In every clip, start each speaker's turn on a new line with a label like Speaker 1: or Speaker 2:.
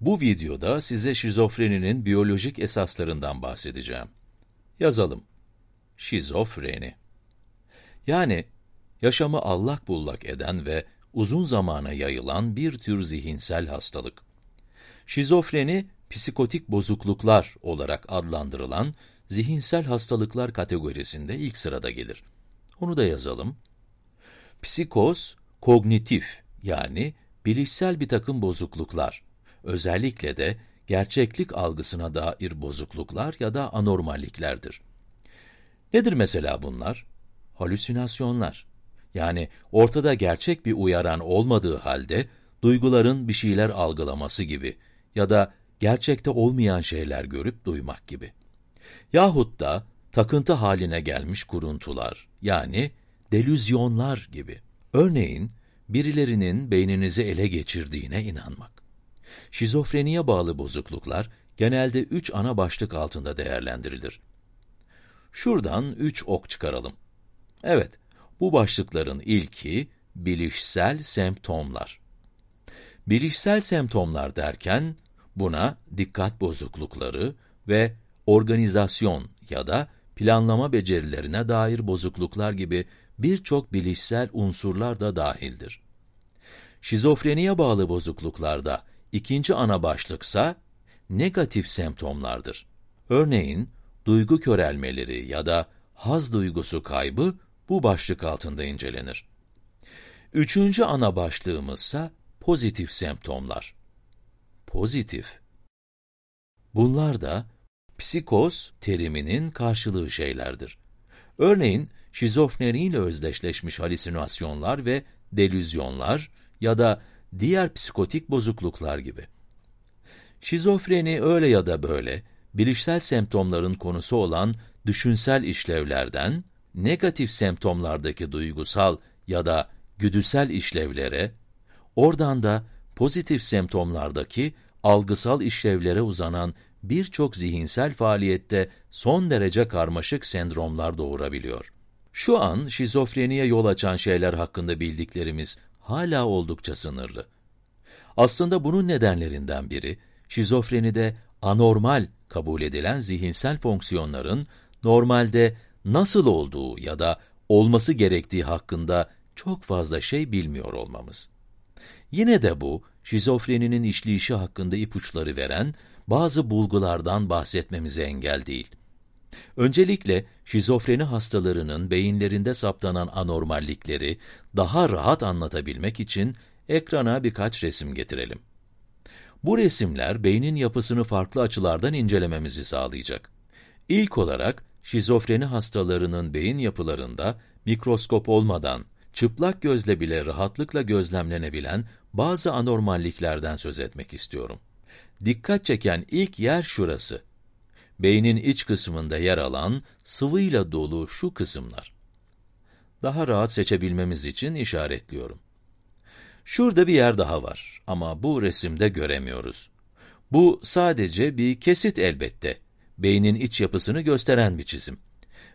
Speaker 1: Bu videoda size şizofreninin biyolojik esaslarından bahsedeceğim. Yazalım. Şizofreni. Yani, yaşamı allak bullak eden ve uzun zamana yayılan bir tür zihinsel hastalık. Şizofreni, psikotik bozukluklar olarak adlandırılan zihinsel hastalıklar kategorisinde ilk sırada gelir. Onu da yazalım. Psikoz, kognitif yani bilişsel bir takım bozukluklar, özellikle de gerçeklik algısına dair bozukluklar ya da anormalliklerdir. Nedir mesela bunlar? Halüsinasyonlar. Yani ortada gerçek bir uyaran olmadığı halde duyguların bir şeyler algılaması gibi ya da gerçekte olmayan şeyler görüp duymak gibi. Yahut da takıntı haline gelmiş kuruntular yani delüzyonlar gibi. Örneğin birilerinin beyninizi ele geçirdiğine inanmak. Şizofreniye bağlı bozukluklar genelde üç ana başlık altında değerlendirilir. Şuradan üç ok çıkaralım. Evet, bu başlıkların ilki bilişsel semptomlar. Bilişsel semptomlar derken buna dikkat bozuklukları ve organizasyon ya da planlama becerilerine dair bozukluklar gibi birçok bilişsel unsurlar da dahildir. Şizofreniye bağlı bozukluklarda ikinci ana başlıksa negatif semptomlardır. Örneğin duygu körelmeleri ya da haz duygusu kaybı bu başlık altında incelenir. Üçüncü ana başlığımızsa pozitif semptomlar. Pozitif. Bunlar da psikoz teriminin karşılığı şeylerdir. Örneğin şizofreniyle özdeşleşmiş halüsinasyonlar ve delüzyonlar ya da diğer psikotik bozukluklar gibi. Şizofreni öyle ya da böyle, bilişsel semptomların konusu olan düşünsel işlevlerden, negatif semptomlardaki duygusal ya da güdüsel işlevlere, oradan da pozitif semptomlardaki algısal işlevlere uzanan birçok zihinsel faaliyette son derece karmaşık sendromlar doğurabiliyor. Şu an şizofreniye yol açan şeyler hakkında bildiklerimiz hala oldukça sınırlı. Aslında bunun nedenlerinden biri, şizofrenide anormal kabul edilen zihinsel fonksiyonların normalde nasıl olduğu ya da olması gerektiği hakkında çok fazla şey bilmiyor olmamız. Yine de bu, şizofreninin işleyişi hakkında ipuçları veren bazı bulgulardan bahsetmemize engel değil. Öncelikle şizofreni hastalarının beyinlerinde saptanan anormallikleri daha rahat anlatabilmek için ekrana birkaç resim getirelim. Bu resimler beynin yapısını farklı açılardan incelememizi sağlayacak. İlk olarak şizofreni hastalarının beyin yapılarında mikroskop olmadan çıplak gözle bile rahatlıkla gözlemlenebilen bazı anormalliklerden söz etmek istiyorum. Dikkat çeken ilk yer şurası. Beynin iç kısmında yer alan sıvıyla dolu şu kısımlar. Daha rahat seçebilmemiz için işaretliyorum. Şurada bir yer daha var ama bu resimde göremiyoruz. Bu sadece bir kesit elbette. Beynin iç yapısını gösteren bir çizim.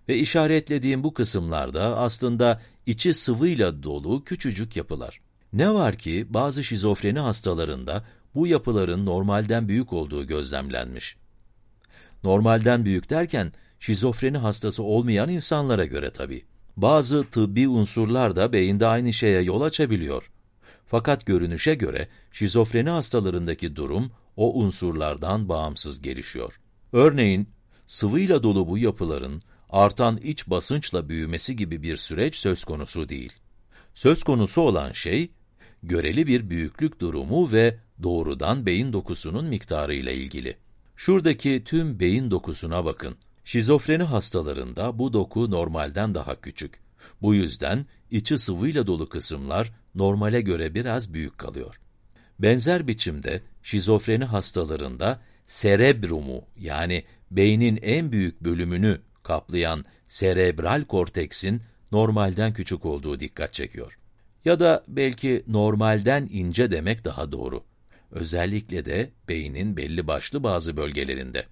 Speaker 1: Ve işaretlediğim bu kısımlarda aslında içi sıvıyla dolu küçücük yapılar. Ne var ki bazı şizofreni hastalarında bu yapıların normalden büyük olduğu gözlemlenmiş. Normalden büyük derken, şizofreni hastası olmayan insanlara göre tabii. Bazı tıbbi unsurlar da beyinde aynı şeye yol açabiliyor. Fakat görünüşe göre, şizofreni hastalarındaki durum, o unsurlardan bağımsız gelişiyor. Örneğin, sıvıyla dolu bu yapıların, artan iç basınçla büyümesi gibi bir süreç söz konusu değil. Söz konusu olan şey, göreli bir büyüklük durumu ve doğrudan beyin dokusunun miktarı ile ilgili. Şuradaki tüm beyin dokusuna bakın. Şizofreni hastalarında bu doku normalden daha küçük. Bu yüzden içi sıvıyla dolu kısımlar normale göre biraz büyük kalıyor. Benzer biçimde şizofreni hastalarında serebrumu yani beynin en büyük bölümünü kaplayan serebral korteksin normalden küçük olduğu dikkat çekiyor. Ya da belki normalden ince demek daha doğru. Özellikle de beynin belli başlı bazı bölgelerinde.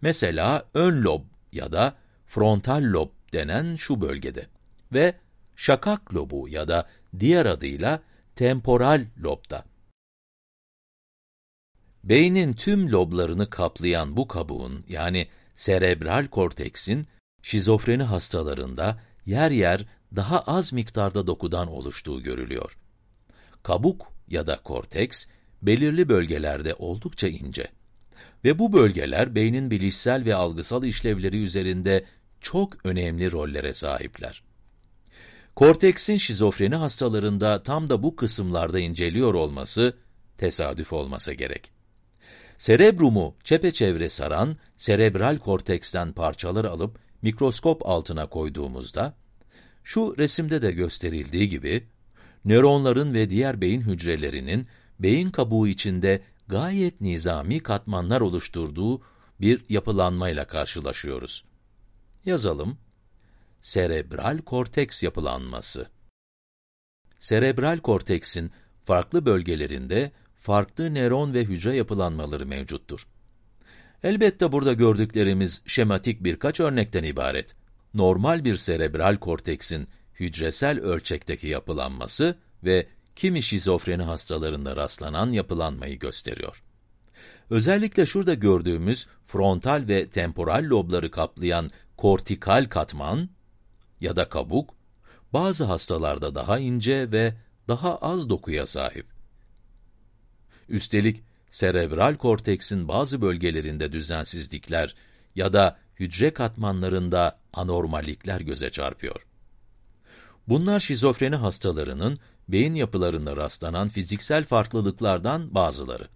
Speaker 1: Mesela ön lob ya da frontal lob denen şu bölgede ve şakak lobu ya da diğer adıyla temporal lobda. Beynin tüm loblarını kaplayan bu kabuğun, yani serebral korteksin, şizofreni hastalarında yer yer daha az miktarda dokudan oluştuğu görülüyor. Kabuk ya da korteks, belirli bölgelerde oldukça ince. Ve bu bölgeler beynin bilişsel ve algısal işlevleri üzerinde çok önemli rollere sahipler. Korteksin şizofreni hastalarında tam da bu kısımlarda inceliyor olması tesadüf olmasa gerek. Serebrumu çepeçevre saran serebral korteksten parçalar alıp mikroskop altına koyduğumuzda, şu resimde de gösterildiği gibi, nöronların ve diğer beyin hücrelerinin beyin kabuğu içinde gayet nizami katmanlar oluşturduğu bir yapılanmayla karşılaşıyoruz. Yazalım. Serebral korteks yapılanması. Serebral korteksin farklı bölgelerinde farklı nöron ve hücre yapılanmaları mevcuttur. Elbette burada gördüklerimiz şematik birkaç örnekten ibaret. Normal bir serebral korteksin hücresel ölçekteki yapılanması ve kimi şizofreni hastalarında rastlanan yapılanmayı gösteriyor. Özellikle şurada gördüğümüz frontal ve temporal lobları kaplayan kortikal katman ya da kabuk, bazı hastalarda daha ince ve daha az dokuya sahip. Üstelik serebral korteksin bazı bölgelerinde düzensizlikler ya da hücre katmanlarında anormallikler göze çarpıyor. Bunlar şizofreni hastalarının beyin yapılarında rastlanan fiziksel farklılıklardan bazıları.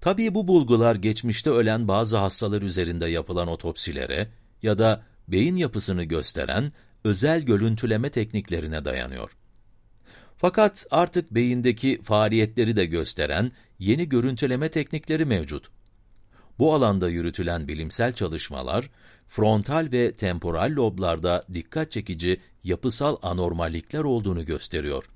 Speaker 1: Tabii bu bulgular geçmişte ölen bazı hastalar üzerinde yapılan otopsilere ya da beyin yapısını gösteren özel görüntüleme tekniklerine dayanıyor. Fakat artık beyindeki faaliyetleri de gösteren yeni görüntüleme teknikleri mevcut. Bu alanda yürütülen bilimsel çalışmalar, frontal ve temporal loblarda dikkat çekici yapısal anormallikler olduğunu gösteriyor.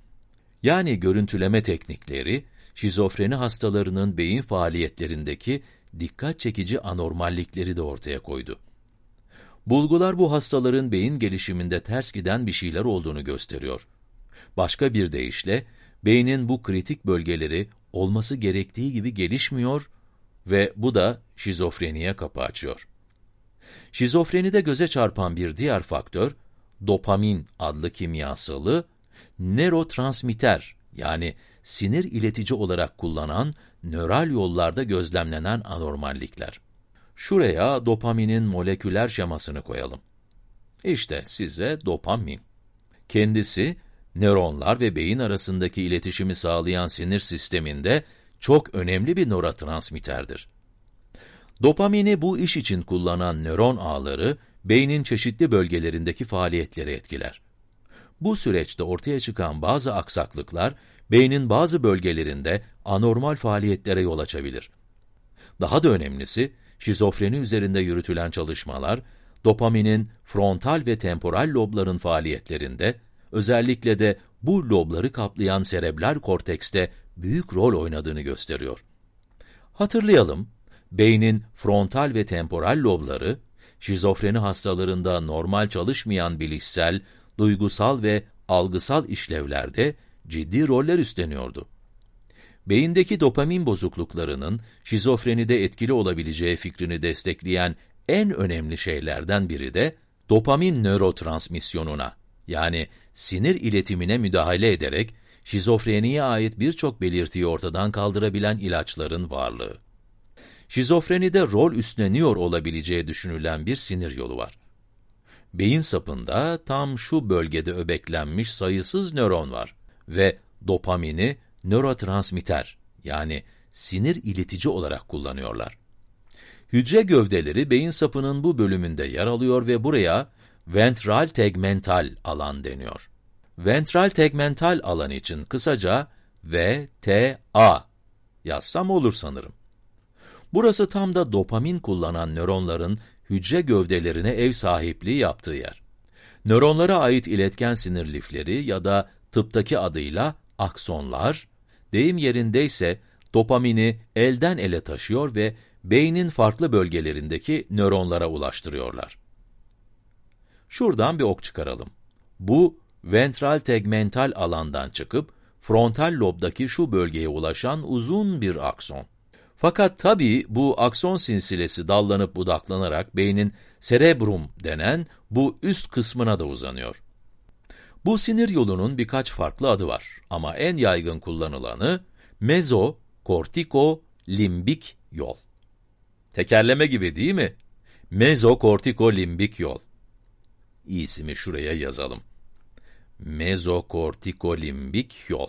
Speaker 1: Yani görüntüleme teknikleri, şizofreni hastalarının beyin faaliyetlerindeki dikkat çekici anormallikleri de ortaya koydu. Bulgular bu hastaların beyin gelişiminde ters giden bir şeyler olduğunu gösteriyor. Başka bir deyişle, beynin bu kritik bölgeleri olması gerektiği gibi gelişmiyor ve bu da şizofreniye kapı açıyor. Şizofrenide göze çarpan bir diğer faktör, dopamin adlı kimyasalı, nörotransmitter yani sinir iletici olarak kullanan nöral yollarda gözlemlenen anormallikler. Şuraya dopaminin moleküler şemasını koyalım. İşte size dopamin. Kendisi, nöronlar ve beyin arasındaki iletişimi sağlayan sinir sisteminde çok önemli bir nörotransmitterdir. Dopamini bu iş için kullanan nöron ağları, beynin çeşitli bölgelerindeki faaliyetleri etkiler. Bu süreçte ortaya çıkan bazı aksaklıklar, beynin bazı bölgelerinde anormal faaliyetlere yol açabilir. Daha da önemlisi, şizofreni üzerinde yürütülen çalışmalar, dopaminin frontal ve temporal lobların faaliyetlerinde, özellikle de bu lobları kaplayan serebral kortekste büyük rol oynadığını gösteriyor. Hatırlayalım, beynin frontal ve temporal lobları, şizofreni hastalarında normal çalışmayan bilişsel, duygusal ve algısal işlevlerde ciddi roller üstleniyordu. Beyindeki dopamin bozukluklarının şizofrenide etkili olabileceği fikrini destekleyen en önemli şeylerden biri de dopamin nörotransmisyonuna yani sinir iletimine müdahale ederek şizofreniye ait birçok belirtiyi ortadan kaldırabilen ilaçların varlığı. Şizofrenide rol üstleniyor olabileceği düşünülen bir sinir yolu var. Beyin sapında tam şu bölgede öbeklenmiş sayısız nöron var ve dopamini nörotransmitter yani sinir iletici olarak kullanıyorlar. Hücre gövdeleri beyin sapının bu bölümünde yer alıyor ve buraya ventral tegmental alan deniyor. Ventral tegmental alan için kısaca VTA yazsam olur sanırım. Burası tam da dopamin kullanan nöronların hücre gövdelerine ev sahipliği yaptığı yer. Nöronlara ait iletken sinir lifleri ya da tıptaki adıyla aksonlar, deyim yerindeyse dopamini elden ele taşıyor ve beynin farklı bölgelerindeki nöronlara ulaştırıyorlar. Şuradan bir ok çıkaralım. Bu, ventral tegmental alandan çıkıp, frontal lobdaki şu bölgeye ulaşan uzun bir akson. Fakat tabii bu akson silsilesi dallanıp budaklanarak beynin cerebrum denen bu üst kısmına da uzanıyor. Bu sinir yolunun birkaç farklı adı var ama en yaygın kullanılanı mezokortiko-limbik yol. Tekerleme gibi değil mi? Mezokortiko-limbik yol. İyisini şuraya yazalım. Mezokortiko-limbik yol.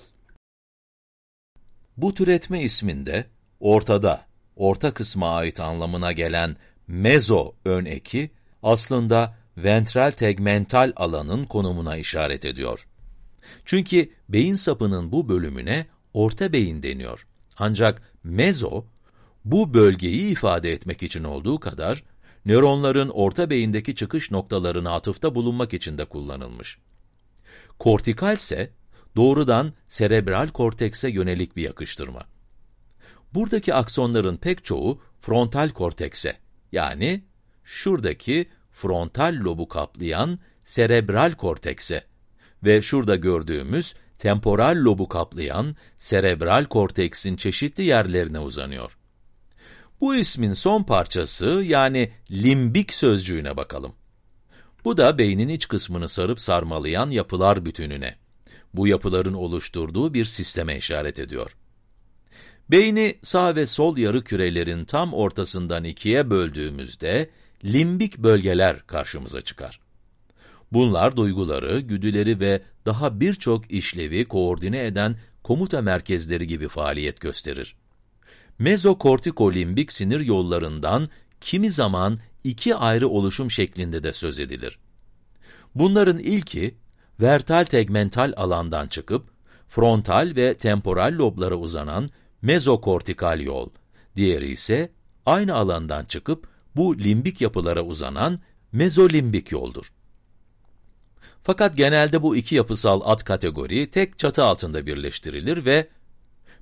Speaker 1: Bu türetme isminde ortada, orta kısma ait anlamına gelen mezo ön eki aslında ventral tegmental alanın konumuna işaret ediyor. Çünkü beyin sapının bu bölümüne orta beyin deniyor. Ancak mezo, bu bölgeyi ifade etmek için olduğu kadar, nöronların orta beyindeki çıkış noktalarına atıfta bulunmak için de kullanılmış. Kortikal ise, doğrudan serebral kortekse yönelik bir yakıştırma. Buradaki aksonların pek çoğu frontal kortekse, yani şuradaki frontal lobu kaplayan serebral kortekse ve şurada gördüğümüz temporal lobu kaplayan serebral korteksin çeşitli yerlerine uzanıyor. Bu ismin son parçası yani limbik sözcüğüne bakalım. Bu da beynin iç kısmını sarıp sarmalayan yapılar bütününe. Bu yapıların oluşturduğu bir sisteme işaret ediyor. Beyni sağ ve sol yarı kürelerin tam ortasından ikiye böldüğümüzde limbik bölgeler karşımıza çıkar. Bunlar duyguları, güdüleri ve daha birçok işlevi koordine eden komuta merkezleri gibi faaliyet gösterir. Mezokortikolimbik sinir yollarından kimi zaman iki ayrı oluşum şeklinde de söz edilir. Bunların ilki, vertal tegmental alandan çıkıp, frontal ve temporal loblara uzanan mezokortikal yol, diğeri ise aynı alandan çıkıp bu limbik yapılara uzanan mezolimbik yoldur. Fakat genelde bu iki yapısal ad kategori tek çatı altında birleştirilir ve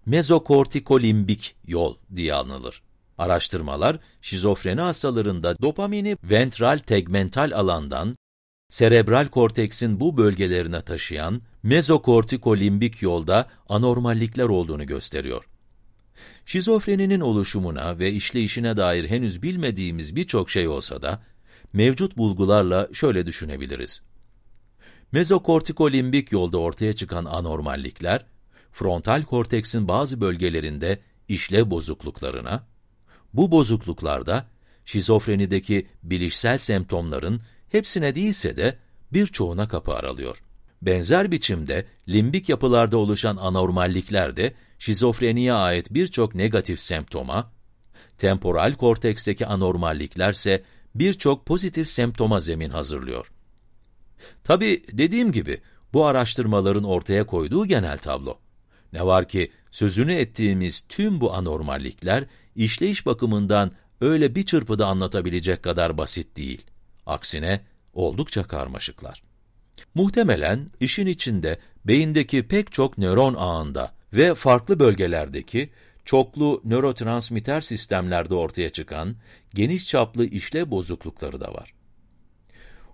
Speaker 1: mezokortikolimbik yol diye anılır. Araştırmalar, şizofreni hastalarında dopamini ventral tegmental alandan, serebral korteksin bu bölgelerine taşıyan mezokortikolimbik yolda anormallikler olduğunu gösteriyor. Şizofreninin oluşumuna ve işleyişine dair henüz bilmediğimiz birçok şey olsa da, mevcut bulgularla şöyle düşünebiliriz. Mezokortikolimbik yolda ortaya çıkan anormallikler, frontal korteksin bazı bölgelerinde işlev bozukluklarına, bu bozukluklarda şizofrenideki bilişsel semptomların hepsine değilse de birçoğuna kapı aralıyor. Benzer biçimde limbik yapılarda oluşan anormallikler de şizofreniye ait birçok negatif semptoma, temporal korteksteki anormalliklerse birçok pozitif semptoma zemin hazırlıyor. Tabi dediğim gibi bu araştırmaların ortaya koyduğu genel tablo. Ne var ki sözünü ettiğimiz tüm bu anormallikler işleyiş bakımından öyle bir çırpıda anlatabilecek kadar basit değil. Aksine oldukça karmaşıklar. Muhtemelen işin içinde beyindeki pek çok nöron ağında ve farklı bölgelerdeki çoklu nörotransmitter sistemlerde ortaya çıkan geniş çaplı işlev bozuklukları da var.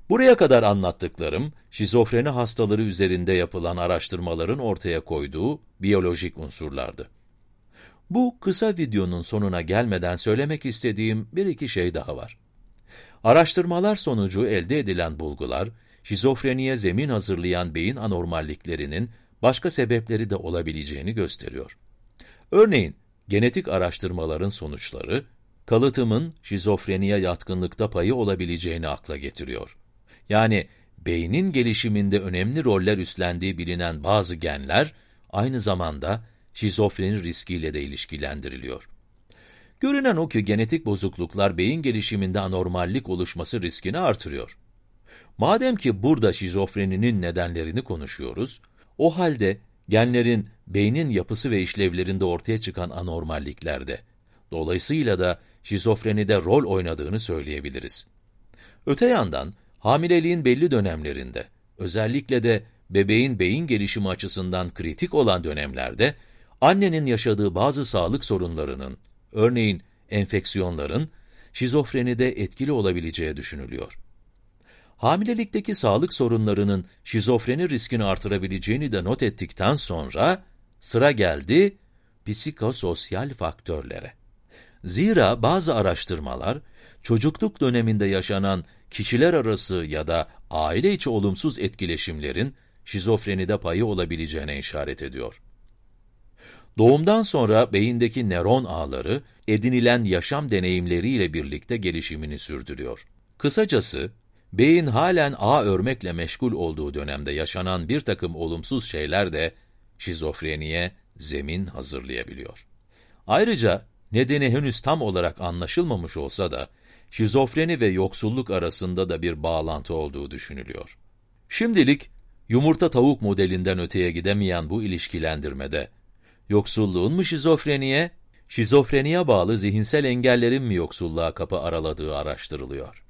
Speaker 1: Buraya kadar anlattıklarım, şizofreni hastaları üzerinde yapılan araştırmaların ortaya koyduğu biyolojik unsurlardı. Bu kısa videonun sonuna gelmeden söylemek istediğim bir iki şey daha var. Araştırmalar sonucu elde edilen bulgular, şizofreniye zemin hazırlayan beyin anormalliklerinin başka sebepleri de olabileceğini gösteriyor. Örneğin, genetik araştırmaların sonuçları, kalıtımın şizofreniye yatkınlıkta payı olabileceğini akla getiriyor. Yani, beynin gelişiminde önemli roller üstlendiği bilinen bazı genler, aynı zamanda şizofreni riskiyle de ilişkilendiriliyor. Görünen o ki genetik bozukluklar beyin gelişiminde anormallik oluşması riskini artırıyor. Madem ki burada şizofreninin nedenlerini konuşuyoruz, o halde genlerin beynin yapısı ve işlevlerinde ortaya çıkan anormalliklerde, dolayısıyla da şizofrenide rol oynadığını söyleyebiliriz. Öte yandan, hamileliğin belli dönemlerinde, özellikle de bebeğin beyin gelişimi açısından kritik olan dönemlerde, annenin yaşadığı bazı sağlık sorunlarının, örneğin enfeksiyonların, şizofrenide etkili olabileceği düşünülüyor. Hamilelikteki sağlık sorunlarının şizofreni riskini artırabileceğini de not ettikten sonra, sıra geldi psikososyal faktörlere. Zira bazı araştırmalar, çocukluk döneminde yaşanan kişiler arası ya da aile içi olumsuz etkileşimlerin şizofrenide payı olabileceğine işaret ediyor. Doğumdan sonra beyindeki nöron ağları, edinilen yaşam deneyimleriyle birlikte gelişimini sürdürüyor. Kısacası, beyin halen ağ örmekle meşgul olduğu dönemde yaşanan bir takım olumsuz şeyler de şizofreniye zemin hazırlayabiliyor. Ayrıca, nedeni henüz tam olarak anlaşılmamış olsa da, şizofreni ve yoksulluk arasında da bir bağlantı olduğu düşünülüyor. Şimdilik, yumurta tavuk modelinden öteye gidemeyen bu ilişkilendirmede, yoksulluğun mu şizofreniye, şizofreniye bağlı zihinsel engellerin mi yoksulluğa kapı araladığı araştırılıyor.